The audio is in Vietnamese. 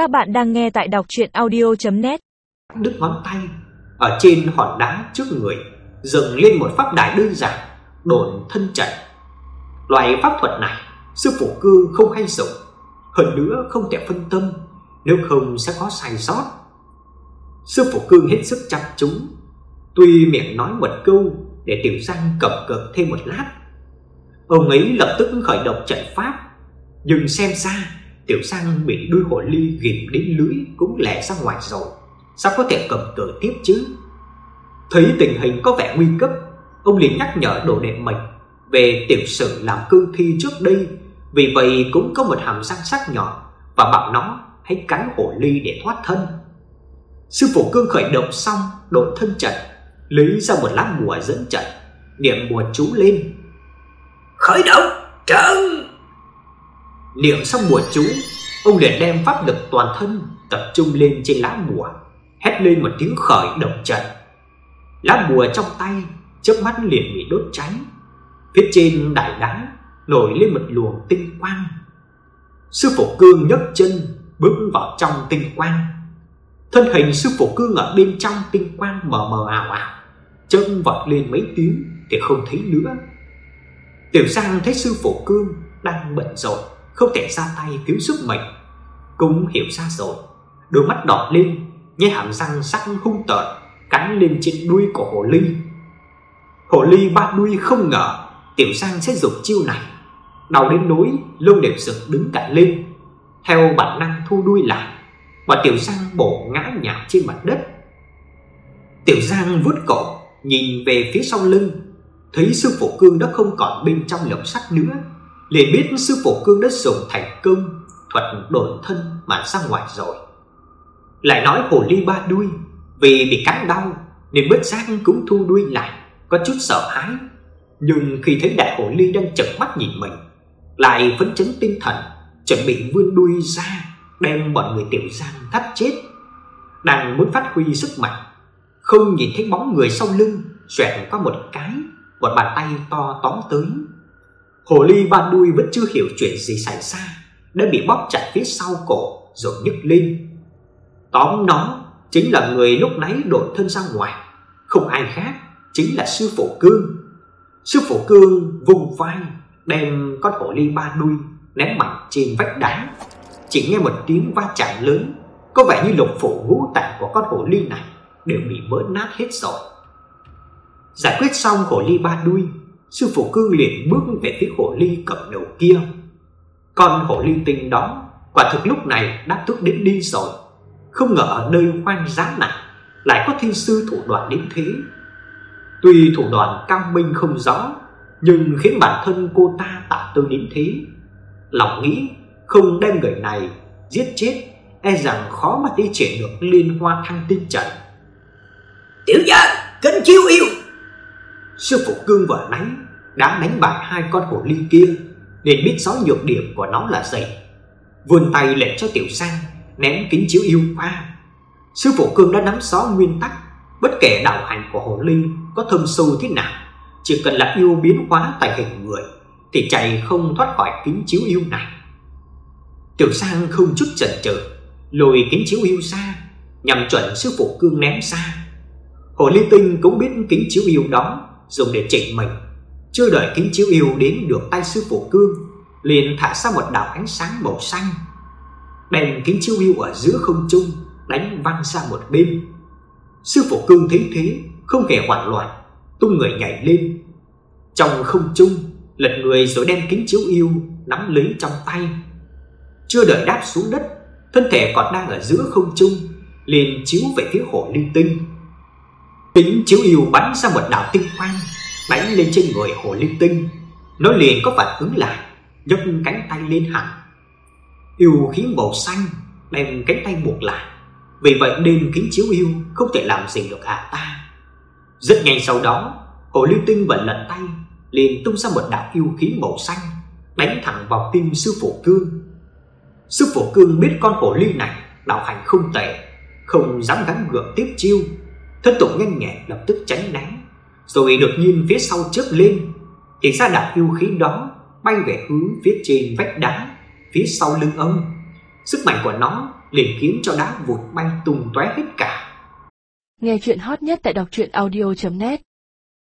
Các bạn đang nghe tại đọc chuyện audio.net Đứt ngón tay, Ở trên hòn đá trước người, Dựng lên một pháp đài đơn giản, Đồn thân trận. Loại pháp thuật này, Sư phụ cư không hay dùng, Hơn nữa không thể phân tâm, Nếu không sẽ có sai sót. Sư phụ cương hết sức chăm chú, Tuy miệng nói một câu Để tiểu giang cầm cập thêm một lát. Ông ấy lập tức khởi động trận pháp, Nhưng xem ra Tiểu Sang bị đuôi hổ ly ghim đến lưỡi cũng lẻ ra ngoài rồi, sao có thể cầm cự tiếp chứ? Thấy tình hình có vẻ nguy cấp, ông liền nhắc nhở đồ đệ mình về tiểu sử làm cương thi trước đây, vì vậy cũng có một hàm răng sắc nhọn và bảo nó hãy cắn hổ ly để thoát thân. Sư phụ cương khởi động xong đội thân trận, lấy ra một lá bùa dẫn trận, niệm bùa chú lên. Khởi động trận Niệm xong bùa chú, ông liền đem pháp lực toàn thân tập trung lên trên lá bùa, hét lên một tiếng khởi động trận. Lá bùa trong tay chớp mắt liền bị đốt cháy. Phía trên đại đá nổi lên một luồng tinh quang. Sư phụ Cương nhấc chân bước vào trong tinh quang. Thân hình sư phụ Cương ở bên trong tinh quang mờ mờ ảo ảo, chân vọt lên mấy tiếng thì không thấy nữa. Tiểu Giang thấy sư phụ Cương đang bận rộn không thể ra tay cứu giúp mình. Cũng hiểu ra rồi, đôi mắt đỏ lên, nhếch hàm răng sắc hung tợn cắn lên trên đuôi của hồ ly. Hồ ly ba đuôi không ngờ Tiểu Giang sẽ dùng chiêu này, đau đến nỗi lông đều dựng đứng cả lên, theo bản năng thu đuôi lại, và Tiểu Giang bổ ngã nhào trên mặt đất. Tiểu Giang vuốt cổ, nhìn về phía sau lưng, thấy sư phụ cương đã không còn bên trong lồng sắt nữa liền biết sư phụ cương đã dùng thành công thuật đổi thân mà ra ngoài rồi. Lại nói hồ ly ba đuôi vì bị cắn đau nên bất giác cũng thu đuôi lại, có chút sợ hãi. Nhưng khi thấy đại hồ ly đang trợn mắt nhìn mình, lại phấn chấn tinh thần, chuẩn bị vươn đuôi ra đem bọn người tiểu giang thắt chết. Đang muốn phát huy sức mạnh, không nhìn thấy bóng người sau lưng, xoẹt qua một cái, một bàn tay to tóm tới Hồ ly ba đuôi vẫn chưa hiểu chuyện gì xảy ra, đã bị bóp chặt phía sau cổ rồi nhấc lên. Tóm nó chính là người lúc nãy đột thân ra ngoài, không ai khác, chính là sư phụ Cương. Sư phụ Cương vùng vai, đem con hồ ly ba đuôi ném mạnh trên vách đá. Chỉ nghe một tiếng va chạm lớn, có vẻ như lục phủ ngũ tạng của con hồ ly này đều bị vỡ nát hết rồi. Giải quyết xong hồ ly ba đuôi, sư phụ cư liền bước về phía hồ ly cầm đầu kia. Con hồ ly tinh đó quả thực lúc này đã thức đến đi rồi, không ngờ ở nơi hoang dã này lại có thiên sư thủ đoạn đến thế. Tuy thủ đoạn cao minh không rõ, nhưng khiến bản thân cô ta tạ tư đến thế. Lòng nghĩ không đem người này giết chết, e rằng khó mà đi triển được liên hoa thăng tinh trận. Tiểu gia, kính chiêu yêu Sư phụ cương vợ nãy đã đánh bại hai con hồ ly kia nên biết rõ nhược điểm của nó là gì. Vươn tay lệnh cho Tiểu Sang ném kính chiếu yêu qua. Sư phụ cương đã nắm rõ nguyên tắc, bất kể đạo hành của hồ ly có thâm sâu thế nào, chỉ cần là yêu biến hóa tại hình người thì chạy không thoát khỏi kính chiếu yêu này. Tiểu Sang không chút chần chừ, lôi kính chiếu yêu ra, nhằm chuẩn sư phụ cương ném ra. Hồ ly tinh cũng biết kính chiếu yêu đó dùng để chỉnh mình. Chưa đợi kính chiếu yêu đến được tay sư phụ cương, liền thả ra một đạo ánh sáng màu xanh. đèn kính chiếu yêu ở giữa không trung đánh văng sang một bên. Sư phụ cương thấy thế, không hề hoảng loạn, tung người nhảy lên. Trong không trung, lật người rồi đem kính chiếu yêu nắm lấy trong tay. Chưa đợi đáp xuống đất, thân thể còn đang ở giữa không trung, liền chiếu về phía hồ linh tinh. Kính chiếu yêu bắn ra một đạo tinh quang, đánh lên trên người hồ ly tinh. Nó liền có phản ứng lại, nhấc cánh tay lên hẳn. Yêu khí màu xanh đem cánh tay buộc lại. Vì vậy nên kính chiếu yêu không thể làm gì được hạ ta. Rất nhanh sau đó, hồ ly tinh vẫn lật tay, liền tung ra một đạo yêu khí màu xanh, đánh thẳng vào tim sư phụ cương. Sư phụ cương biết con hồ ly này đạo hành không tệ, không dám gắn gượng tiếp chiêu Thân tục nhanh nhẹn, lập tức tránh né. Rồi đột nhiên phía sau chớp lên. Thì ra đạo yêu khí đó Bay về hướng phía trên vách đá, Phía sau lưng ông. Sức mạnh của nó liền khiến cho đá vụt bay tung tóe hết cả. Nghe chuyện hot nhất tại đọc truyện audio.net